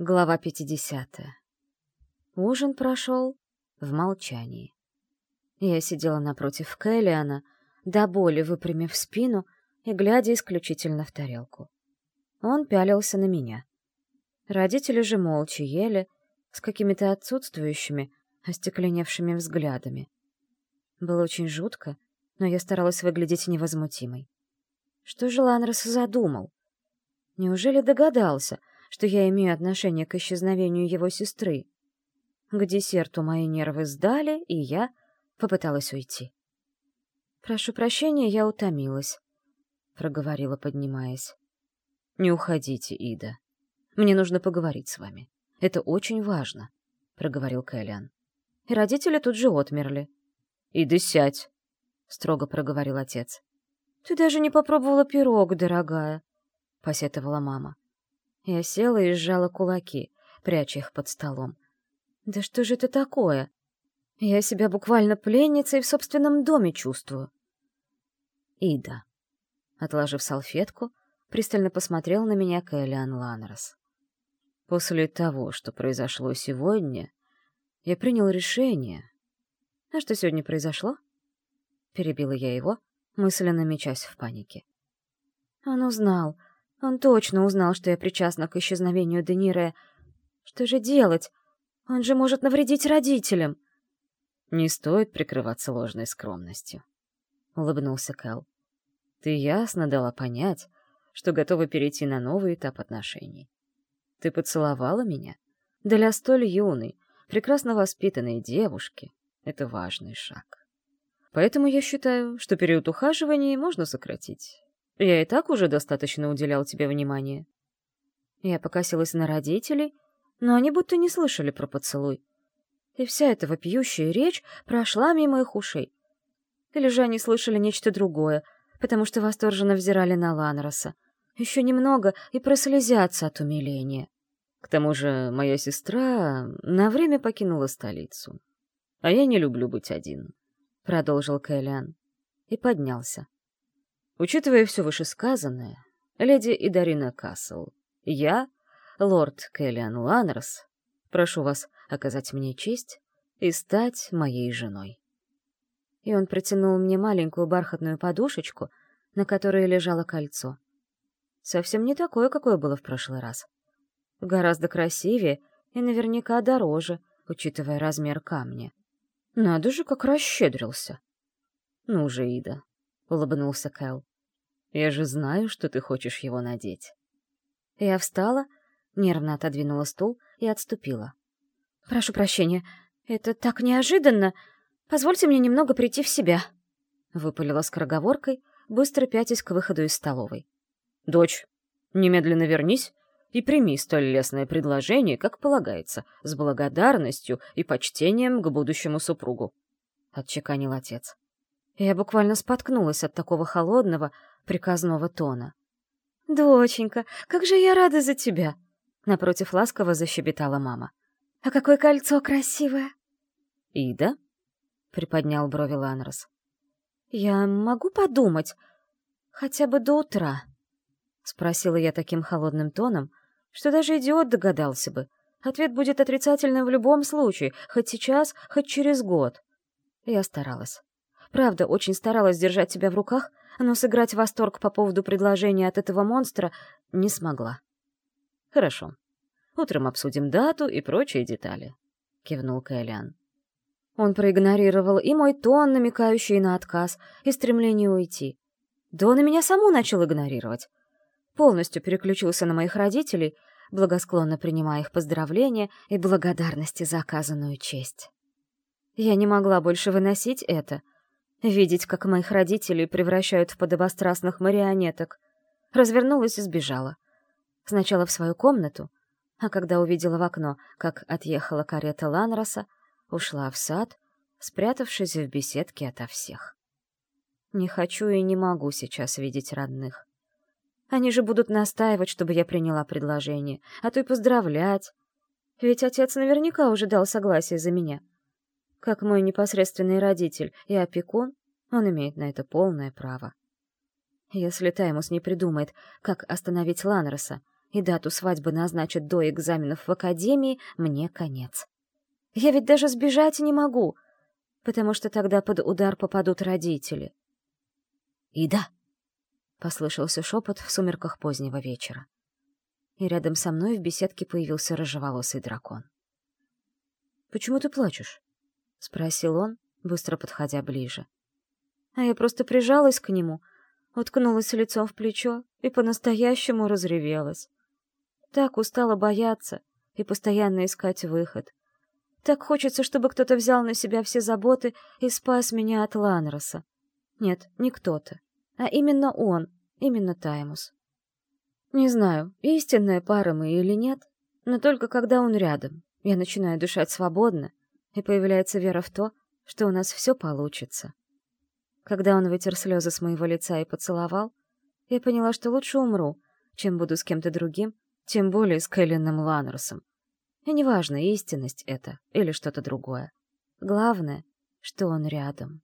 Глава 50. Ужин прошел в молчании. Я сидела напротив Кэллиана, до боли выпрямив спину и глядя исключительно в тарелку. Он пялился на меня. Родители же молча ели, с какими-то отсутствующими, остекленевшими взглядами. Было очень жутко, но я старалась выглядеть невозмутимой. Что же Ланрос задумал? Неужели догадался — что я имею отношение к исчезновению его сестры. К десерту мои нервы сдали, и я попыталась уйти. «Прошу прощения, я утомилась», — проговорила, поднимаясь. «Не уходите, Ида. Мне нужно поговорить с вами. Это очень важно», — проговорил Кэллиан. И родители тут же отмерли. «Ида, сядь», — строго проговорил отец. «Ты даже не попробовала пирог, дорогая», — посетовала мама. Я села и сжала кулаки, пряча их под столом. «Да что же это такое? Я себя буквально пленницей в собственном доме чувствую». «Ида», — отложив салфетку, пристально посмотрел на меня Кэллиан Ланрос. «После того, что произошло сегодня, я принял решение...» «А что сегодня произошло?» Перебила я его, мысленно мечась в панике. Он узнал, он точно узнал, что я причастна к исчезновению Денире. Что же делать? Он же может навредить родителям. Не стоит прикрываться ложной скромностью. Улыбнулся Кэл. Ты ясно дала понять, что готова перейти на новый этап отношений. Ты поцеловала меня? Для столь юной, прекрасно воспитанной девушки это важный шаг. Поэтому я считаю, что период ухаживания можно сократить. Я и так уже достаточно уделял тебе внимания. Я покосилась на родителей, но они будто не слышали про поцелуй. И вся эта вопиющая речь прошла мимо их ушей. Или же они слышали нечто другое, потому что восторженно взирали на Ланроса. Еще немного и прослезятся от умиления. К тому же моя сестра на время покинула столицу. А я не люблю быть один, — продолжил Кэллиан. И поднялся. Учитывая все вышесказанное, леди Идарина Касл, я, лорд Келлиан Ланнерс, прошу вас оказать мне честь и стать моей женой. И он протянул мне маленькую бархатную подушечку, на которой лежало кольцо. Совсем не такое, какое было в прошлый раз. Гораздо красивее и наверняка дороже, учитывая размер камня. Надо же, как расщедрился. Ну же, Ида, — улыбнулся Кэл. «Я же знаю, что ты хочешь его надеть». Я встала, нервно отодвинула стул и отступила. «Прошу прощения, это так неожиданно. Позвольте мне немного прийти в себя», — выпалила скороговоркой, быстро пятясь к выходу из столовой. «Дочь, немедленно вернись и прими столь лестное предложение, как полагается, с благодарностью и почтением к будущему супругу», — отчеканил отец. Я буквально споткнулась от такого холодного, приказного тона. «Доченька, как же я рада за тебя!» Напротив ласково защебетала мама. «А какое кольцо красивое!» «Ида?» — приподнял брови Ланрос. «Я могу подумать, хотя бы до утра?» — спросила я таким холодным тоном, что даже идиот догадался бы. Ответ будет отрицательным в любом случае, хоть сейчас, хоть через год. Я старалась. Правда, очень старалась держать себя в руках, но сыграть восторг по поводу предложения от этого монстра не смогла. «Хорошо. Утром обсудим дату и прочие детали», — кивнул Кэллиан. Он проигнорировал и мой тон, намекающий на отказ, и стремление уйти. Да он и меня саму начал игнорировать. Полностью переключился на моих родителей, благосклонно принимая их поздравления и благодарности за оказанную честь. Я не могла больше выносить это — Видеть, как моих родителей превращают в подобострастных марионеток. Развернулась и сбежала. Сначала в свою комнату, а когда увидела в окно, как отъехала карета Ланроса, ушла в сад, спрятавшись в беседке ото всех. Не хочу и не могу сейчас видеть родных. Они же будут настаивать, чтобы я приняла предложение, а то и поздравлять. Ведь отец наверняка уже дал согласие за меня — как мой непосредственный родитель и опекун, он имеет на это полное право. Если Таймус не придумает, как остановить Ланроса, и дату свадьбы назначат до экзаменов в академии, мне конец. Я ведь даже сбежать не могу, потому что тогда под удар попадут родители. «Ида!» — послышался шепот в сумерках позднего вечера. И рядом со мной в беседке появился рыжеволосый дракон. «Почему ты плачешь?» — спросил он, быстро подходя ближе. А я просто прижалась к нему, уткнулась лицом в плечо и по-настоящему разревелась. Так устала бояться и постоянно искать выход. Так хочется, чтобы кто-то взял на себя все заботы и спас меня от Ланроса. Нет, не кто-то, а именно он, именно Таймус. Не знаю, истинная пара мы или нет, но только когда он рядом, я начинаю дышать свободно, и появляется вера в то, что у нас все получится. Когда он вытер слезы с моего лица и поцеловал, я поняла, что лучше умру, чем буду с кем-то другим, тем более с Кэлленом Ланросом. И неважно, истинность это или что-то другое. Главное, что он рядом.